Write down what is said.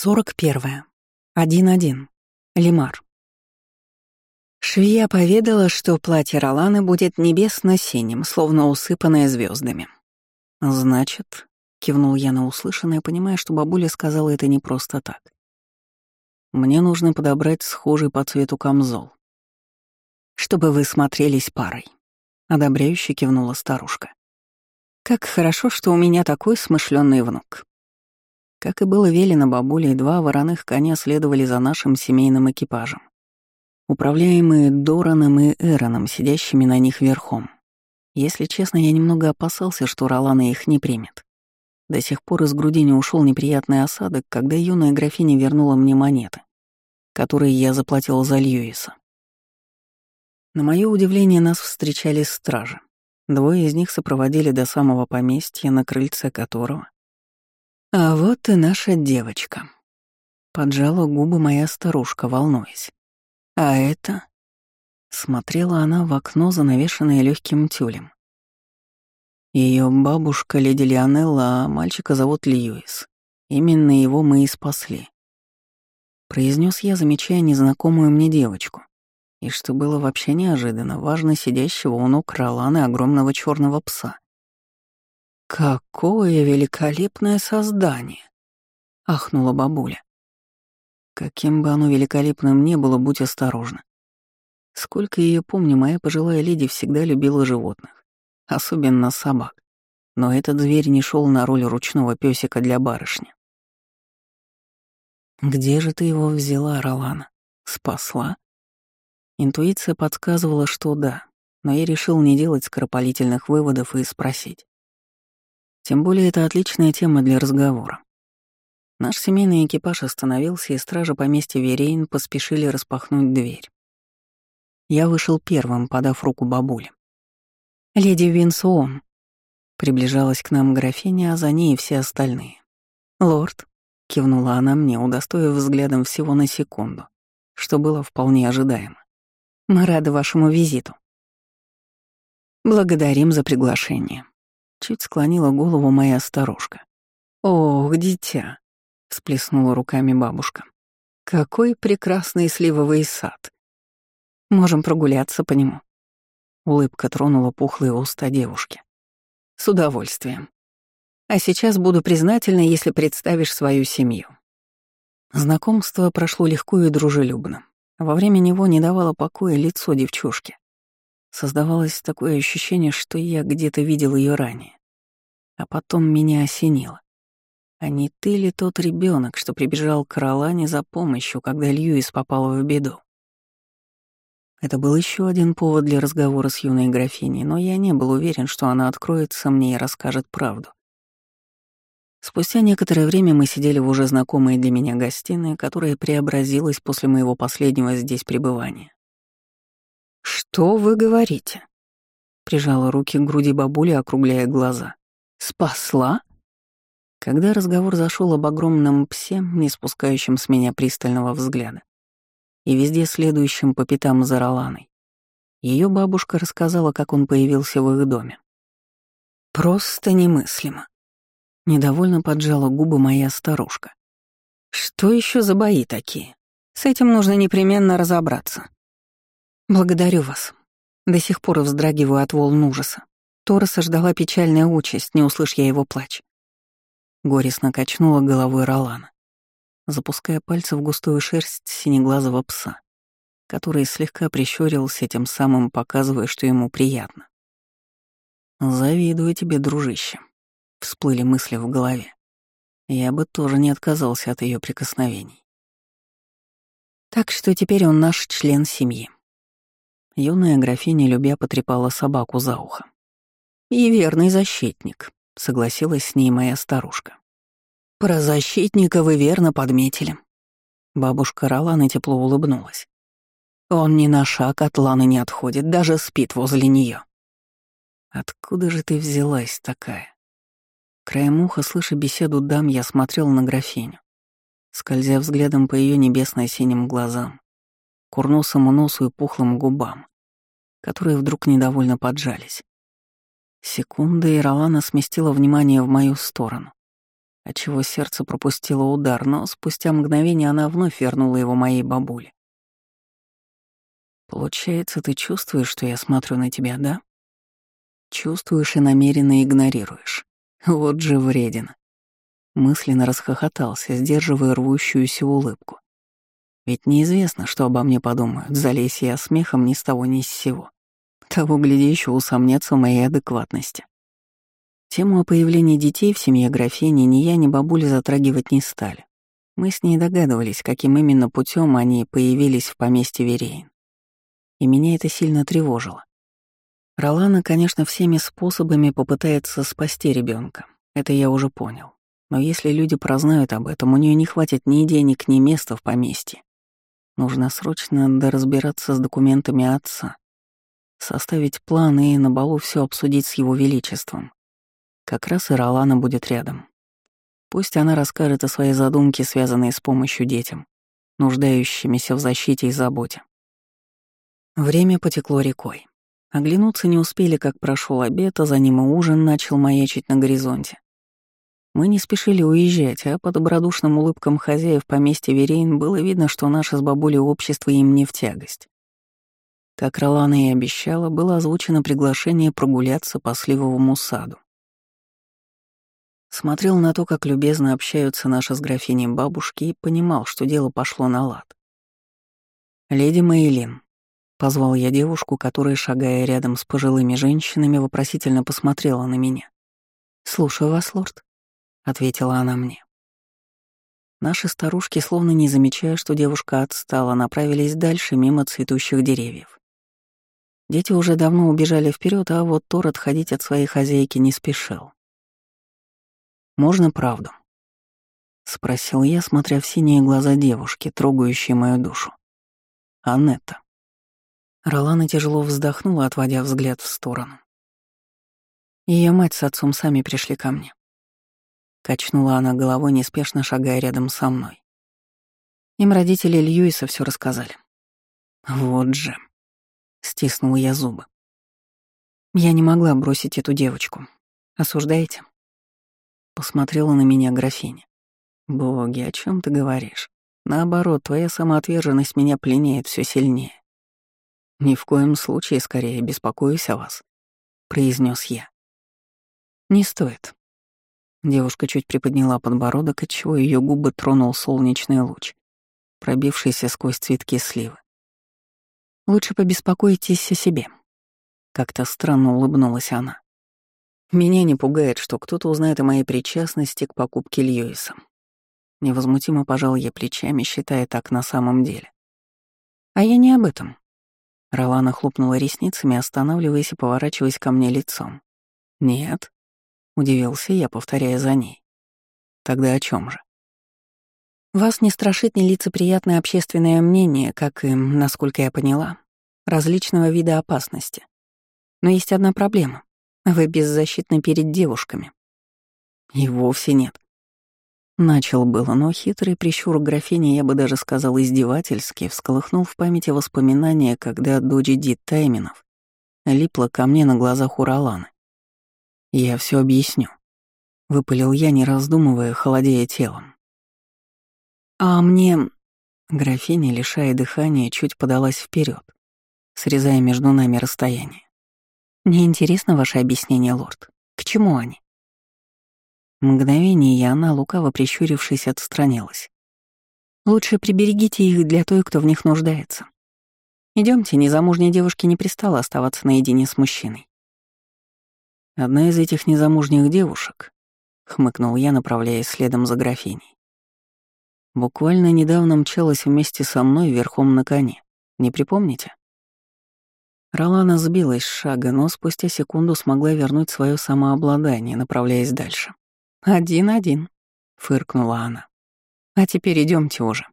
41. 1.1. Лимар. Швея поведала, что платье Роланы будет небесно-синим, словно усыпанное звездами. «Значит», — кивнул я на услышанное, понимая, что бабуля сказала это не просто так. «Мне нужно подобрать схожий по цвету камзол». «Чтобы вы смотрелись парой», — одобряюще кивнула старушка. «Как хорошо, что у меня такой смышленный внук». Как и было велено бабулей, два вороных коня следовали за нашим семейным экипажем, управляемые Дораном и Эроном, сидящими на них верхом. Если честно, я немного опасался, что Ролана их не примет. До сих пор из груди не ушел неприятный осадок, когда юная графиня вернула мне монеты, которые я заплатил за Льюиса. На мое удивление, нас встречали стражи. Двое из них сопроводили до самого поместья, на крыльце которого «А вот и наша девочка», — поджала губы моя старушка, волнуясь. «А это...» — смотрела она в окно, занавешенное легким тюлем. Ее бабушка леди Лионелла, а мальчика зовут Льюис. Именно его мы и спасли. Произнес я, замечая незнакомую мне девочку. И что было вообще неожиданно, важно сидящего у ног Ролана огромного черного пса. «Какое великолепное создание!» — ахнула бабуля. Каким бы оно великолепным ни было, будь осторожна. Сколько ее помню, моя пожилая леди всегда любила животных, особенно собак. Но этот зверь не шел на роль ручного песика для барышни. «Где же ты его взяла, Ролана? Спасла?» Интуиция подсказывала, что да, но я решил не делать скоропалительных выводов и спросить. Тем более это отличная тема для разговора. Наш семейный экипаж остановился, и стражи поместья Верейн поспешили распахнуть дверь. Я вышел первым, подав руку бабуле. «Леди Винсуон», — приближалась к нам графиня, а за ней и все остальные. «Лорд», — кивнула она мне, удостоив взглядом всего на секунду, что было вполне ожидаемо. «Мы рады вашему визиту». «Благодарим за приглашение», Чуть склонила голову моя старушка. «Ох, дитя!» — всплеснула руками бабушка. «Какой прекрасный сливовый сад! Можем прогуляться по нему». Улыбка тронула пухлые уста девушки. «С удовольствием. А сейчас буду признательна, если представишь свою семью». Знакомство прошло легко и дружелюбно. Во время него не давало покоя лицо девчушки. Создавалось такое ощущение, что я где-то видел ее ранее. А потом меня осенило. А не ты ли тот ребенок, что прибежал к Ролане за помощью, когда Льюис попал в беду? Это был еще один повод для разговора с юной графиней, но я не был уверен, что она откроется мне и расскажет правду. Спустя некоторое время мы сидели в уже знакомой для меня гостиной, которая преобразилась после моего последнего здесь пребывания. «Что вы говорите?» Прижала руки к груди бабули, округляя глаза. «Спасла?» Когда разговор зашел об огромном псе, не спускающем с меня пристального взгляда, и везде следующем по пятам за Роланой, ее бабушка рассказала, как он появился в их доме. «Просто немыслимо», — недовольно поджала губы моя старушка. «Что еще за бои такие? С этим нужно непременно разобраться». «Благодарю вас. До сих пор вздрагиваю от волн ужаса. Тороса ждала печальная участь, не услышь я его плач. Горестно качнула головой Ролана, запуская пальцы в густую шерсть синеглазого пса, который слегка прищурился, тем самым показывая, что ему приятно. «Завидую тебе, дружище», — всплыли мысли в голове. Я бы тоже не отказался от ее прикосновений. Так что теперь он наш член семьи. Юная графиня, любя, потрепала собаку за ухо. «И верный защитник», — согласилась с ней моя старушка. «Про защитника вы верно подметили». Бабушка Ролана тепло улыбнулась. «Он ни на шаг от Ланы не отходит, даже спит возле нее. «Откуда же ты взялась такая?» Краем уха, слыша беседу дам, я смотрел на графиню, скользя взглядом по ее небесно-синим глазам, курносому носу и пухлым губам, которые вдруг недовольно поджались. Секунда, и Ролана сместила внимание в мою сторону, отчего сердце пропустило удар, но спустя мгновение она вновь вернула его моей бабуле. «Получается, ты чувствуешь, что я смотрю на тебя, да?» Чувствуешь и намеренно игнорируешь. Вот же вредина. Мысленно расхохотался, сдерживая рвущуюся улыбку. Ведь неизвестно, что обо мне подумают, залезь я смехом ни с того ни с сего. Того, гляди, еще усомнятся в моей адекватности. Тему о появлении детей в семье графини ни я, ни бабуля затрагивать не стали. Мы с ней догадывались, каким именно путем они появились в поместье Верейн. И меня это сильно тревожило. Ролана, конечно, всеми способами попытается спасти ребенка. Это я уже понял. Но если люди прознают об этом, у нее не хватит ни денег, ни места в поместье. Нужно срочно доразбираться с документами отца, составить планы и на балу все обсудить с его величеством. Как раз и Ролана будет рядом. Пусть она расскажет о своей задумке, связанной с помощью детям, нуждающимися в защите и заботе. Время потекло рекой. Оглянуться не успели, как прошел обед, а за ним и ужин начал маячить на горизонте. Мы не спешили уезжать, а по добродушным улыбкам хозяев поместья Верейн было видно, что наше с бабулей общество им не в тягость. Как Ролана и обещала, было озвучено приглашение прогуляться по сливовому саду. Смотрел на то, как любезно общаются наши с графиней бабушки, и понимал, что дело пошло на лад. «Леди Мейлин», Позвал я девушку, которая, шагая рядом с пожилыми женщинами, вопросительно посмотрела на меня. «Слушаю вас, лорд», — ответила она мне. Наши старушки, словно не замечая, что девушка отстала, направились дальше мимо цветущих деревьев. Дети уже давно убежали вперед, а вот Тор отходить от своей хозяйки не спешил. «Можно правду?» — спросил я, смотря в синие глаза девушки, трогающие мою душу. «Аннетта». Ролана тяжело вздохнула, отводя взгляд в сторону. Ее мать с отцом сами пришли ко мне. Качнула она головой, неспешно шагая рядом со мной. Им родители Льюиса все рассказали. Вот же. Стиснула я зубы. Я не могла бросить эту девочку. Осуждаете? Посмотрела на меня графиня. Боги, о чем ты говоришь? Наоборот, твоя самоотверженность меня пленяет все сильнее. «Ни в коем случае, скорее, беспокоюсь о вас», — произнес я. «Не стоит». Девушка чуть приподняла подбородок, отчего ее губы тронул солнечный луч, пробившийся сквозь цветки сливы. «Лучше побеспокойтесь о себе». Как-то странно улыбнулась она. «Меня не пугает, что кто-то узнает о моей причастности к покупке Льюиса». Невозмутимо пожал я плечами, считая так на самом деле. «А я не об этом», Ролана хлопнула ресницами, останавливаясь и поворачиваясь ко мне лицом. «Нет», — удивился я, повторяя за ней. «Тогда о чем же?» «Вас не страшит нелицеприятное общественное мнение, как и, насколько я поняла, различного вида опасности. Но есть одна проблема. Вы беззащитны перед девушками». «И вовсе нет», Начал было, но хитрый прищур графини, я бы даже сказал издевательски, всколыхнул в памяти воспоминания, когда дочь Дит Тайминов липла ко мне на глазах у Роланы. «Я все объясню», — выпалил я, не раздумывая, холодея телом. «А мне...» Графиня, лишая дыхания, чуть подалась вперед, срезая между нами расстояние. «Мне интересно ваше объяснение, лорд. К чему они?» Мгновение, и она, лукаво прищурившись, отстранилась. «Лучше приберегите их для той, кто в них нуждается. Идемте, незамужней девушке не пристало оставаться наедине с мужчиной». «Одна из этих незамужних девушек», — хмыкнул я, направляясь следом за графиней. «Буквально недавно мчалась вместе со мной верхом на коне. Не припомните?» Ролана сбилась с шага, но спустя секунду смогла вернуть свое самообладание, направляясь дальше. «Один-один», — фыркнула она. «А теперь идемте уже».